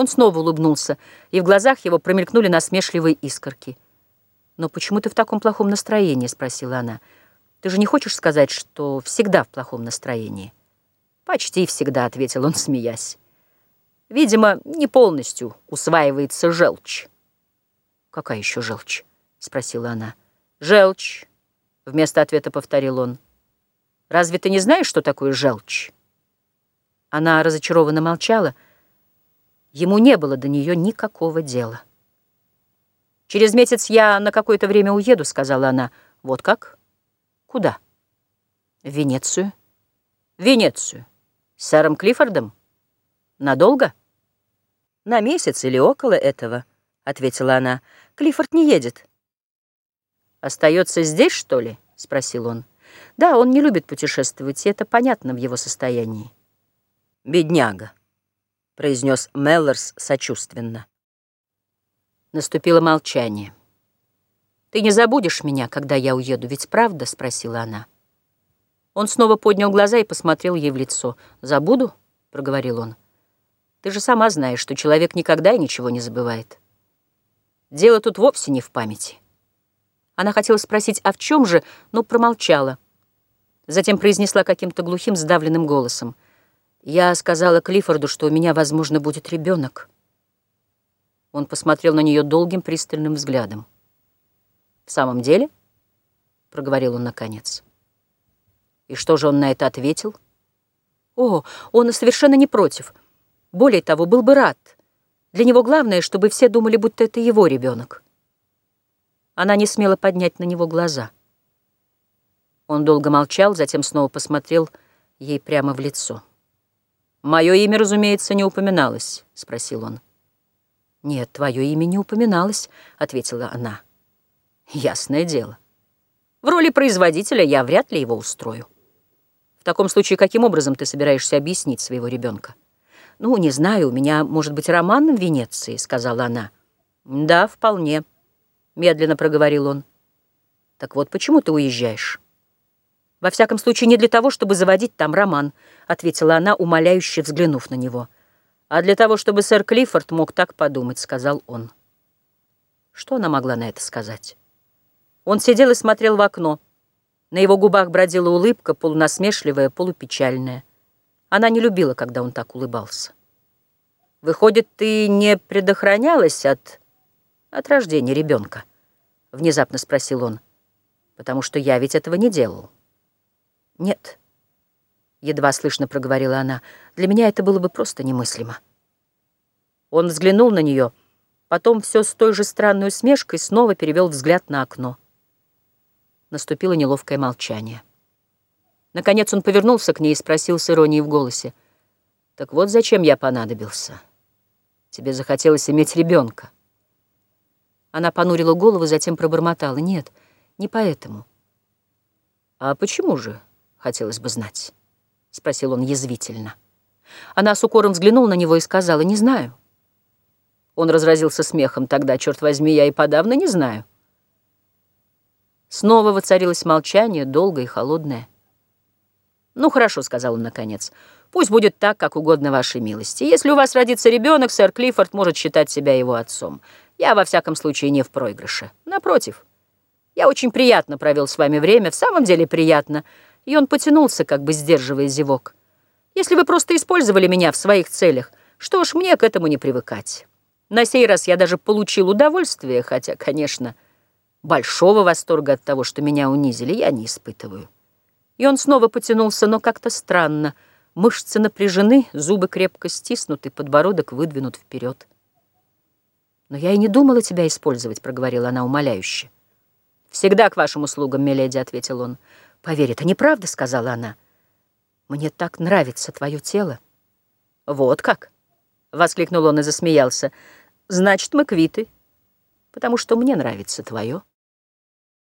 Он снова улыбнулся, и в глазах его промелькнули насмешливые искорки. «Но почему ты в таком плохом настроении?» — спросила она. «Ты же не хочешь сказать, что всегда в плохом настроении?» «Почти всегда», — ответил он, смеясь. «Видимо, не полностью усваивается желчь». «Какая еще желчь?» — спросила она. «Желчь», — вместо ответа повторил он. «Разве ты не знаешь, что такое желчь?» Она разочарованно молчала, — Ему не было до нее никакого дела. «Через месяц я на какое-то время уеду», — сказала она. «Вот как? Куда?» «В Венецию». «В Венецию? С сэром Клиффордом? Надолго?» «На месяц или около этого», — ответила она. «Клиффорд не едет». «Остается здесь, что ли?» — спросил он. «Да, он не любит путешествовать, и это понятно в его состоянии». «Бедняга» произнес Меллорс сочувственно. Наступило молчание. «Ты не забудешь меня, когда я уеду, ведь правда?» — спросила она. Он снова поднял глаза и посмотрел ей в лицо. «Забуду?» — проговорил он. «Ты же сама знаешь, что человек никогда и ничего не забывает. Дело тут вовсе не в памяти». Она хотела спросить, а в чем же, но промолчала. Затем произнесла каким-то глухим, сдавленным голосом — я сказала Клиффорду, что у меня, возможно, будет ребенок. Он посмотрел на нее долгим пристальным взглядом. «В самом деле?» — проговорил он наконец. «И что же он на это ответил?» «О, он совершенно не против. Более того, был бы рад. Для него главное, чтобы все думали, будто это его ребенок». Она не смела поднять на него глаза. Он долго молчал, затем снова посмотрел ей прямо в лицо. «Мое имя, разумеется, не упоминалось», — спросил он. «Нет, твое имя не упоминалось», — ответила она. «Ясное дело. В роли производителя я вряд ли его устрою. В таком случае, каким образом ты собираешься объяснить своего ребенка? «Ну, не знаю, у меня, может быть, роман в Венеции», — сказала она. «Да, вполне», — медленно проговорил он. «Так вот, почему ты уезжаешь?» «Во всяком случае, не для того, чтобы заводить там роман», — ответила она, умоляюще взглянув на него. «А для того, чтобы сэр Клиффорд мог так подумать», — сказал он. Что она могла на это сказать? Он сидел и смотрел в окно. На его губах бродила улыбка, полунасмешливая, полупечальная. Она не любила, когда он так улыбался. «Выходит, ты не предохранялась от... от рождения ребенка?» — внезапно спросил он. «Потому что я ведь этого не делал». «Нет», — едва слышно проговорила она, — «для меня это было бы просто немыслимо». Он взглянул на нее, потом все с той же странной усмешкой снова перевел взгляд на окно. Наступило неловкое молчание. Наконец он повернулся к ней и спросил с иронией в голосе. «Так вот зачем я понадобился? Тебе захотелось иметь ребенка?» Она понурила голову, затем пробормотала. «Нет, не поэтому». «А почему же?» Хотелось бы знать?» — спросил он язвительно. Она с укором взглянула на него и сказала, «Не знаю». Он разразился смехом. «Тогда, черт возьми, я и подавно не знаю». Снова воцарилось молчание, долгое и холодное. «Ну, хорошо», — сказал он наконец. «Пусть будет так, как угодно вашей милости. Если у вас родится ребенок, сэр Клиффорд может считать себя его отцом. Я, во всяком случае, не в проигрыше. Напротив, я очень приятно провел с вами время, в самом деле приятно» и он потянулся, как бы сдерживая зевок. «Если вы просто использовали меня в своих целях, что ж, мне к этому не привыкать. На сей раз я даже получил удовольствие, хотя, конечно, большого восторга от того, что меня унизили, я не испытываю». И он снова потянулся, но как-то странно. Мышцы напряжены, зубы крепко стиснуты, подбородок выдвинут вперед. «Но я и не думала тебя использовать», — проговорила она умоляюще. «Всегда к вашим услугам, миледи», — ответил он. «Поверь, это неправда», — сказала она. «Мне так нравится твое тело». «Вот как?» — воскликнул он и засмеялся. «Значит, мы квиты, потому что мне нравится твое».